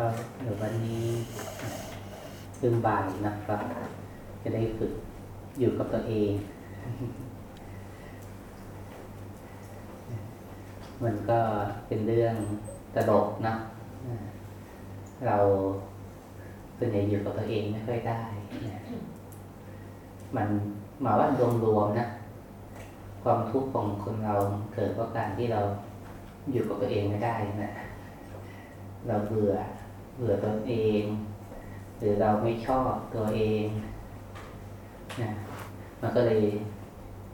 ก็เดี๋ยววันนี้เรื่องบ่ายนะครับจะได้ฝึกอยู่กับตัวเอง มันก็เป็นเรื่องตลกนะ เราส่วนใหญ่อยู่กับตัวเองไม่ค่อยได้ มันหมายว่ารวมๆนะ ความทุกข์ของคนเราเกิดเพราะการที่เราอยู่กับตัวเองไม่ได้นะ เราเบื่อ เบื่อตัวเอง หรือเราไม่ชอบตัวเองนะมันก็เลย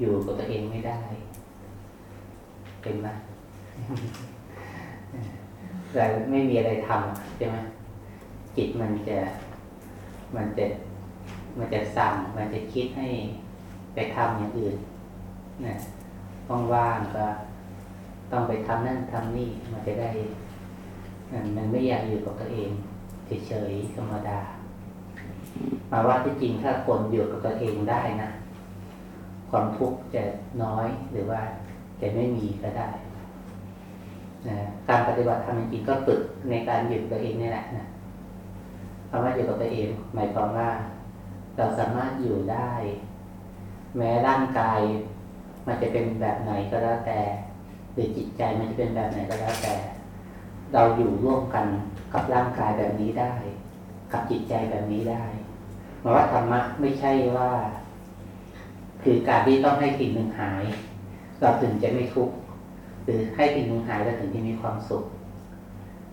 อยู่กับตัวเองไม่ได้เป็นไหมแต่ไม่มีอะไรทำใช่ไหมจิตมันจะ มันจะ มันจะสั่ง มันจะคิดให้ไปทำอย่างอื่นนะว่างๆก็ต้องไปทำนั่นทำนี่ มันจะได้ มันไม่อยากอยู่กับตัวเองเฉยๆธรรมดามาว่าที่จริงถ้าคนอยู่กับตัวเองได้นะความทุกข์จะน้อยหรือว่าจะไม่มีก็ได้นะการปฏิบัติธรรมจริงก็ฝึกในการอยู่กับตัวเองนี่แหละนะคำว่าอยู่กับตัวเอง หมายความว่าเราสามารถอยู่ได้ แม้ร่างกาย มันจะเป็นแบบไหนก็แล้วแต่ หรือจิตใจมันจะเป็นแบบไหนก็แล้วแต่ เราอยู่ร่วมกันกับร่างกายแบบนี้ได้ กับจิตใจแบบนี้ได้หมายว่าธรรมะไม่ใช่ว่า คือการที่ต้องให้สิ่งหนึ่งหาย เราถึงจะไม่ทุกข์หรือให้สิ่งหนึ่งหายเราถึงจะมีความสุข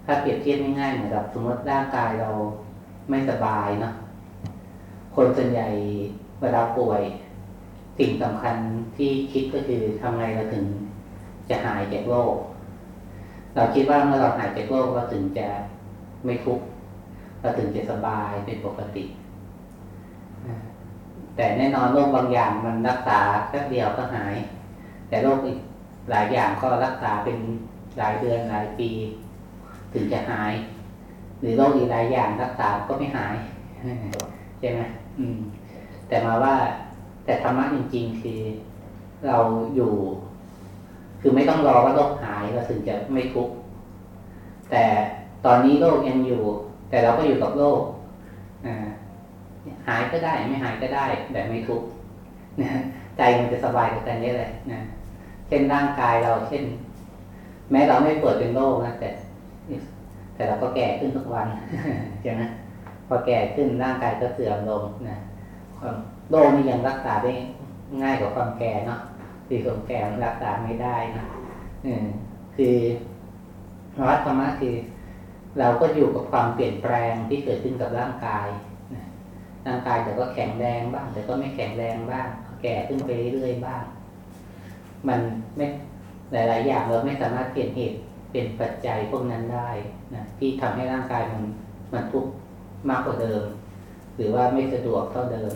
ถ้าเปรียบเทียบง่ายๆเหมือนกับสมมติร่างกายเราไม่สบายเนาะคนส่วนใหญ่เวลาป่วย สิ่งสำคัญที่คิดก็คือทำไงเราถึงจะหายจากโรค เราคิดว่าเมื่อเราหายจากโรคเราถึงจะไม่ทุกข์เราถึงจะสบายเป็นปกติแต่แน่นอนโรคบางอย่างมันรักษาแค่เดียวก็หาย แต่โรคอีกหลายอย่างก็รักษาเป็นหลายเดือนหลายปี ถึงจะหาย หรือโรคอีกหลายอย่างรักษาก็ไม่หายใช่ไหมอืม แต่มาว่า แต่ธรรมะจริง ๆ คือเราอยู่ คือไม่ต้องรอว่าโรคหาย เราถึงจะไม่ทุกข์แต่ตอนนี้โรคยังอยู่ แต่เราก็อยู่กับโรคหายก็ได้ไม่หายก็ได้แบบไม่ทุกข์ใจมันจะสบายกับการนี้เลยนะเช่นร่างกายเราเช่น แม้เราไม่เปิดเป็นโรคนะแต่ แต่เราก็แก่ขึ้นทุกวันใช่ไหมพอแก่ขึ้นร่างกายก็เสื่อมลงนะคมโรคนี่ยังรักษาได้ง่ายกว่าความแก่เนาะที่ความแก่รักษาไม่ได้นะ อืมคือวัฒธรรมะคือ เราก็อยู่กับความเปลี่ยนแปลงที่เกิดขึ้นกับร่างกายร่างกายแต่ก็แข็งแรงบ้าง แต่ก็ไม่แข็งแรงบ้าง แก่ขึ้นไปเรื่อยๆบ้าง มันไม่หลาย ๆ อย่างเราไม่สามารถเปลี่ยนเหตุเป็นปัจจัยพวกนั้นได้นะที่ทำให้ร่างกายมันมันทุกข์มากกว่าเดิม หรือว่าไม่สะดวกเท่าเดิม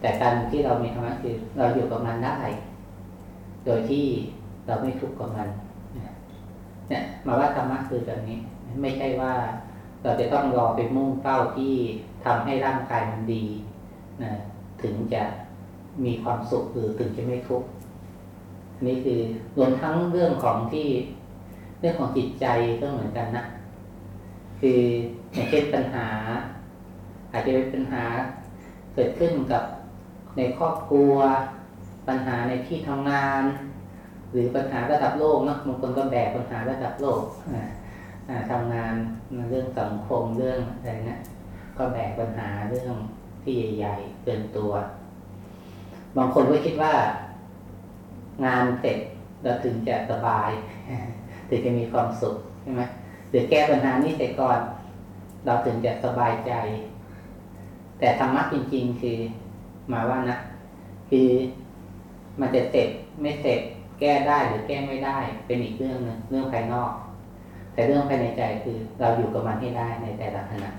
แต่การที่เรามีธรรมะคือเราอยู่กับมันได้ โดยที่เราไม่ทุกข์กับมัน เนี่ยมาว่าธรรมะคือแบบนี้ ไม่ใช่ว่าเราจะต้องรอไปมุ่งเป้าที่ทำให้ร่างกายมันดีนะถึงจะมีความสุขหรือถึงจะไม่ทุกข์นี่คือรวมทั้งเรื่องของที่เรื่องของจิตใจก็เหมือนกันนะคืออย่างเช่นปัญหา อาจจะเป็นปัญหาเกิดขึ้นกับในครอบครัว ปัญหาในที่ทำงาน หรือปัญหาระดับโลกเนาะบางคนก็แบกปัญหาระดับโลกทำงานเรื่องสังคมเรื่องอะไรเนะก็แบกปัญหาเรื่องที่ใหญ่ๆเกินตัว บางคนก็คิดว่า งานเสร็จเราถึงจะสบายถึงจะมีความสุขใช่ไหมหรือแก้ปัญหานี้เสร็จก่อน เราถึงจะสบายใจ แต่ธรรมะจริง ๆ คือมาว่านะคือมันจะเสร็จไม่เสร็จ แก้ได้หรือแก้ไม่ได้ เป็นอีกเรื่องนึงเรื่องภายนอก แต่เรื่องภายในใจคือเราอยู่กับมันให้ได้ในแต่ละขณะ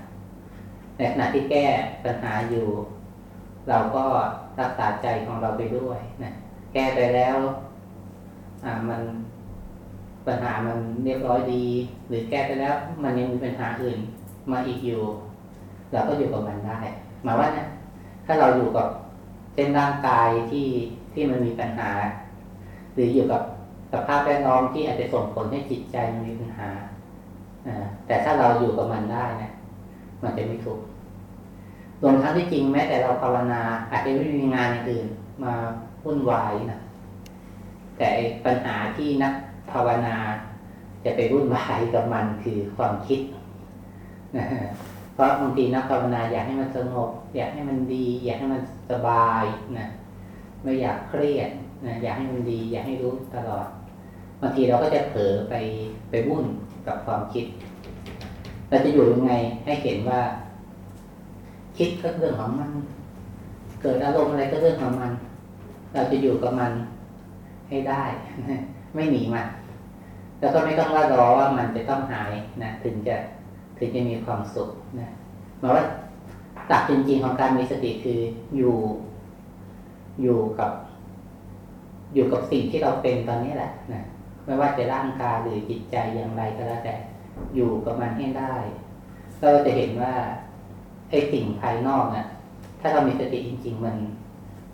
ในขณะที่แก้ปัญหาอยู่ เราก็รักษาใจของเราไปด้วยนะแก้ไปแล้ว อ่ามันปัญหามันเรียบร้อยดี หรือแก้ไปแล้วมันยังมีปัญหาอื่นมาอีกอยู่ เราก็อยู่กับมันได้หมายว่าเนี่ยถ้าเราอยู่กับเส้นร่างกายที่ที่มันมีปัญหา หรืออยู่กับสภาพแวดล้อมที่อาจจะส่งผลให้จิตใจมีปัญหาแต่ถ้าเราอยู่กับมันได้นะมันจะไม่ทุกข์รวมทั้งที่จริงแม้แต่เราภาวนา อาจจะไม่มีงานอื่นมาวุ่นวายนะแต่ปัญหาที่นักภาวนา จะไปวุ่นวายกับมันคือความคิดนะเพราะบางทีนักภาวนาอยากให้มันสงบ อยากให้มันดี อยากให้มันสบายนะ ไม่อยากเครียดนะอยากให้มันดี อยากให้รู้ตลอดบางทีเราก็จะเผลอไปไปวุ่นกับความคิด เราจะอยู่ยังไงให้เห็นว่า คิดก็เรื่องของมัน เกิดอารมณ์อะไรก็เรื่องของมัน เราจะอยู่กับมันให้ได้ไม่หนีมันแล้วก็ไม่ต้องว่ารอว่ามันจะต้องหายนะถึงจะถึงจะมีความสุขนะหมายว่าตักจริงๆของการมีสติคืออยู่ อยู่กับ อยู่กับสิ่งที่เราเป็นตอนนี้แหละนะไม่ว่าจะร่างกายหรือจิตใจอย่างไรก็แล้วแต่อยู่กับมันให้ได้เราจะเห็นว่าไอ้สิ่งภายนอกนะ่ะ ถ้าเรามีสติจริง ๆ มัน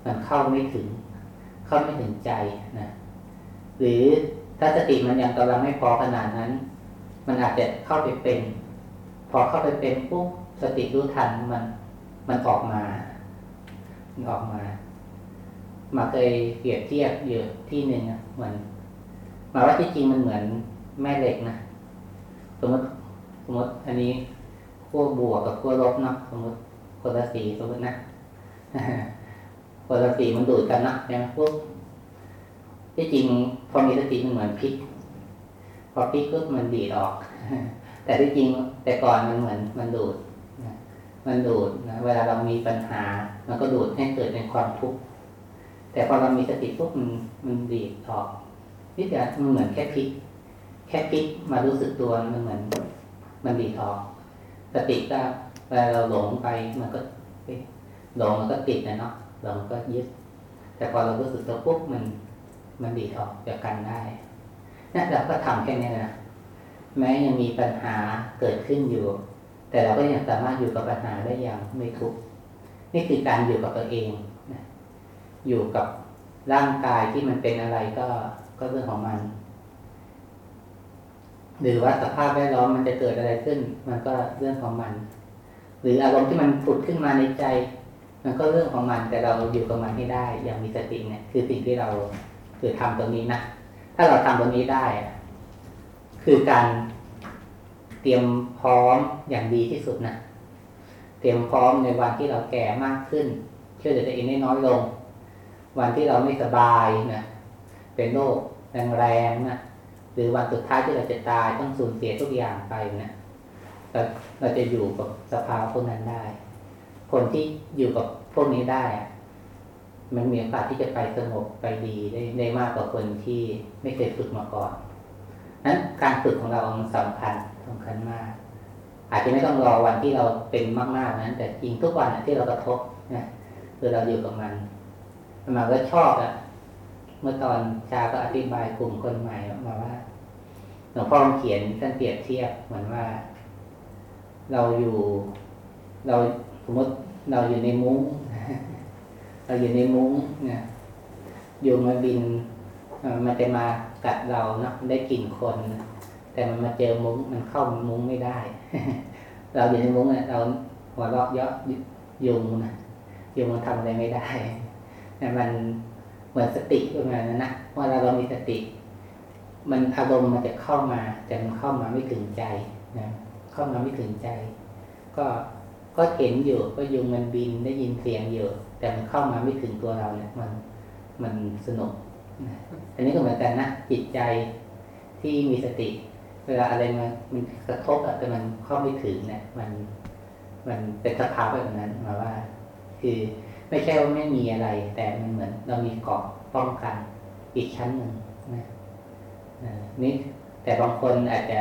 มันเข้าไม่ถึง เข้าไม่ถึงใจนะหรือถ้าสติมันยังกำลังไม่พอขนาดนั้น มันอาจจะเข้าไปเป็น พอเข้าไปเป็นปุ๊บสติรู้ทันมันมันออกมามันออกมา มาเคยเปรียบเทียบอยู่ที่หนึ่งนะเหมือนมาว่าที่จริงมันเหมือนแม่เหล็กนะสมมติสมมติอันนี้ขั้วบวกกับขั้วลบเนาะสมมติคนละสีสมมตินะคนละสีมันดูดกันนะใช่ไหมพวกที่จริงพอมีสติมันเหมือนพลิกพอพลิกก็มันดีดออก แต่ที่จริงแต่ก่อนมันเหมือนมันดูดมันดูดนะเวลาเรามีปัญหา มันก็ดูดให้เกิดเป็นความทุกข์ แต่พอเรามีสติปุ๊บมันมันดีดออกนี่แต่มันเหมือนแค่พลิก แค่พลิกมารู้สึกตัวมันเหมือน มันดีดออกสติก็เวลาเราหลงไปมันก็หลงมันก็ติดนะเนาะหลงก็ยึด แต่พอเรารู้สึกตัวปุ๊บมัน มันดีดออกจากกันได้นี่เราก็ทำแค่นี้นะแม้ยังมีปัญหาเกิดขึ้นอยู่ แต่เราก็ยังสามารถอยู่กับปัญหาได้อย่างไม่ทุกข์นี่คือการอยู่กับตัวเอง อยู่กับร่างกายที่มันเป็นอะไรก็ก็เรื่องของมัน หรือว่าสภาพแวดล้อมมันจะเกิดอะไรขึ้น มันก็เรื่องของมัน หรืออารมณ์ที่มันผุดขึ้นมาในใจ มันก็เรื่องของมันแต่เราอยู่กับมันให้ได้ อย่างมีสติเนี่ย คือสิ่งที่เราคือทำตรงนี้นะถ้าเราทำตรงนี้ได้ คือการเตรียมพร้อมอย่างดีที่สุดนะเตรียมพร้อมในวันที่เราแก่มากขึ้นช่วยเหลือตัวเองได้น้อยลง วันที่เราไม่สบายนะเป็นโรคแรงๆนะหรือวันสุดท้ายที่เราจะตายต้องสูญเสียทุกอย่างไปนะเราเราจะอยู่กับสภาวะพวกนั้นได้ คนที่อยู่กับพวกนี้ได้มันมีโอกาสที่จะไปสงบไปดีได้ได้มากกว่าคนที่ไม่เคยฝึกมาก่อนนั้นการฝึกของเราสำคัญสำคัญมาก อาจจะไม่ต้องรอวันที่เราเป็นมากๆนั้น แต่จริงทุกวันที่เรากระทบนะคือเราอยู่กับมัน มาก็ชอบอะเมื่อตอนชาก็อธิบายกลุ่มคนใหม่มาว่าหลวงพ่อเขียนท่านเปรียบเทียบเหมือนว่า เราอยู่ เราสมมติเราอยู่ในมุ้งเราอยู่ในมุ้งเนี่ยอยู่มาบินมันจะมากัดเราเนาะได้กลิ่นคน แต่มันมาเจอมุ้งมันเข้ามุ้งไม่ได้ เราอยู่ในมุ้งเนี่ยเราหัวเราะเยาะยุงนะยุงมันทำอะไรไม่ได้ แต่มันเหมือนสติประมาณนั้นนะว่าเราเรามีสติ มันอารมณ์มันจะเข้ามา แต่มันเข้ามาไม่ถึงใจนะเข้ามาไม่ถึงใจ ก็ก็เห็นอยู่ก็ยุงมันบินได้ยินเสียงอยู่แต่มันเข้ามาไม่ถึงตัวเราเนี่ยมันมันสนุกอันนี้ก็เหมือนกันนะจิตใจที่มีสติ เวลาอะไรมันมันกระทบอะแต่มันเข้าไม่ถึงเนี่ยมัน มันเป็นสภาพแบบนั้นมาว่า คือ ไม่ใช่ว่าไม่มีอะไร แต่มันเหมือนเรามีเกาะป้องกันอีกชั้นหนึ่งนะนี่แต่บางคนอาจจะ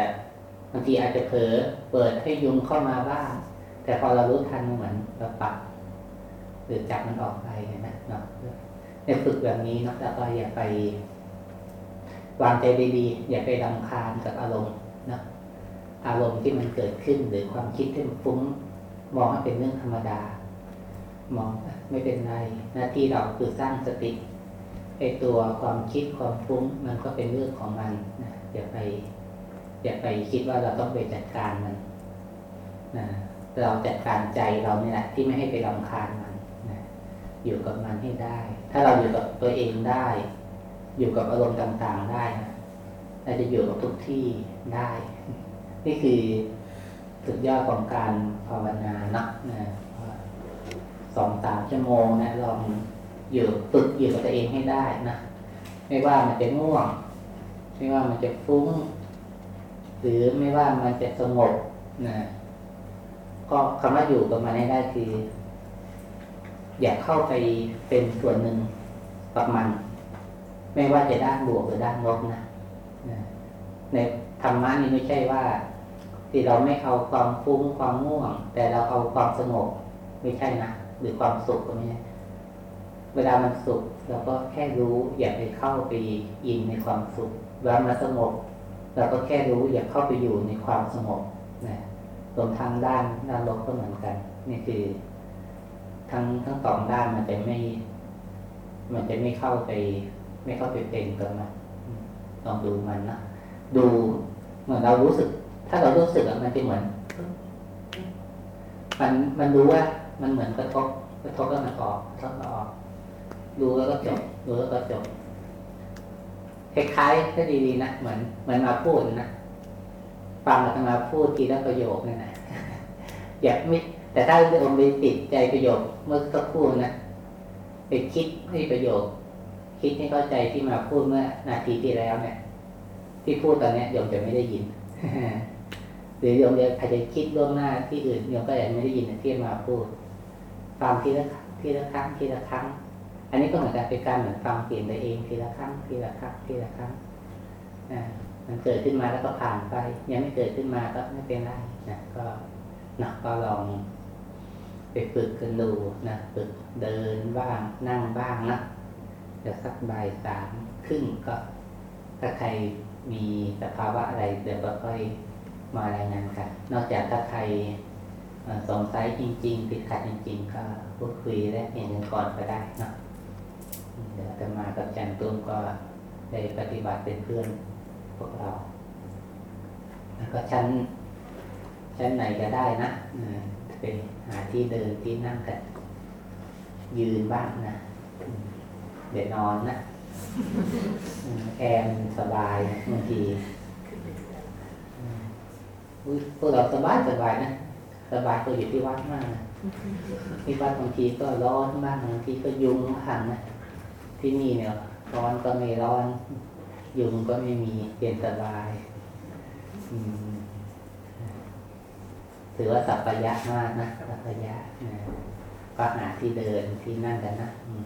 บางทีอาจจะเผลอเปิดให้ยุงเข้ามาบ้าง แต่พอเรารู้ทันเหมือนเราปัดหรือจับมันออกไปนะเนาะในฝึกแบบนี้นะแล้วก็อย่าไป วางใจดีๆอย่าไปดำคาญกับอารมณ์นะอารมณ์ที่มันเกิดขึ้นหรือความคิดที่มันฟุ้งมองให้เป็นเรื่องธรรมดา มอง ไม่เป็นไรหน้าที่เราคือสร้างสติไอตัวความคิดความฟุ้งมันก็เป็นเรื่องของมันนะอย่าไปอย่าไปคิดว่าเราต้องไปจัดการมันนะเราจัดการใจเราเนี่ยแหละที่ไม่ให้ไปรำคาญมันนะอยู่กับมันให้ได้ ถ้าเราอยู่กับตัวเองได้ อยู่กับอารมณ์ต่างๆได้เราจะอยู่กับทุกที่ได้ นี่คือสุดยอดของการภาวนาเนาะนะ สองสามชั่วโมงนะลองอยู่ฝึกอยู่กับตัวเองให้ได้นะไม่ว่ามันจะง่วง ไม่ว่ามันจะฟุ้ง หรือไม่ว่ามันจะสงบนะก็คำว่าอยู่กับมันให้ได้คือ อย่าเข้าไปเป็นส่วนหนึ่งกับมัน ไม่ว่าจะด้านบวกหรือด้านลบนะในธรรมะนี่ไม่ใช่ว่า ที่เราไม่เอาความฟุ้งความง่วง แต่เราเอาความสงบไม่ใช่นะ หรือความสุขก็ไม่ใช่เวลามันสุขเราก็แค่รู้อย่าไปเข้าไปอินในความสุขเวลามันสงบเราก็แค่รู้อย่าเข้าไปอยู่ในความสงบนะรวมทางด้านด้านลบก็เหมือนกัน นี่คือ ทั้งทั้งสองด้านมันจะไม่ มันจะไม่เข้าไป ไม่เข้าไปเป็นกับมันลองดูมันนะดูเหมือนเรารู้สึก ถ้าเรารู้สึกมันจะเหมือน มันมันรู้ว่า มันเหมือนกระทบกระทบแล้วมันออกกระทบแล้วออกดูแล้วก็จบดูแล้วก็จบคล้ายๆถ้าดีๆนะเหมือนเหมือนมาพูดนะฟังอาตมาพูดทีละประโยคนั่นแหละอย่าไม่แต่ถ้าโยมไปติดใจประโยคเมื่อสักครู่นะไปคิดให้ประโยค คิดให้เข้าใจที่มาพูดเมื่อนาทีที่แล้วเนี่ย ที่พูดตอนเนี้ยโยมจะไม่ได้ยินหรือโยมอาจจะคิดล่วงหน้าที่อื่นโยมก็อาจจะไม่ได้ยินที่มาพูด ฟังทีละทีละครั้งทีละครั้ง อันนี้ก็เหมือนกันเป็นการเหมือนฟังเปลี่ยนตัวเองทีละครั้งทีละครั้งทีละครั้งนะมันเกิดขึ้นมาแล้วก็ผ่านไป ยังไม่เกิดขึ้นมาก็ไม่เป็นไรนะก็นะก็ลองไปฝึกกันดูนะฝึกเดินบ้างนั่งบ้างนะเดี๋ยวสักบ่ายสามครึ่งก็ถ้าใครมีสภาวะอะไรเดี๋ยวก็ค่อยมารายงานกัน นอกจากถ้าใคร สงสัยจริง ๆ ติดขัดจริง ๆ ก็พูดคุยและเห็นกันก่อนก็ได้เนาะเดี๋ยวจะมากับอาจันตุ้มก็ได้ปฏิบัติเป็นเพื่อนพวกเรา แล้วก็ชั้นชั้นไหนก็ได้นะเออไปหาที่เดินที่นั่งกันยืนบ้างนะอืมเดี๋ยวนอนนะอืมแอร์มันสบายนะบางทีอืมอุ๊ยพวกเราสบายสบายนะ สบายก็อยู่ที่วัดมากนะที่วัดบางทีก็ร้อนบ้างบางทีก็ยุงขันนะที่นี่เนี่ยร้อนก็ไม่ร้อน ยุงก็ไม่มีเย็นสบายอืมถือว่าสัพพยะมากนะสัพพยะนะก็หาที่เดินที่นั่งกันนะอืม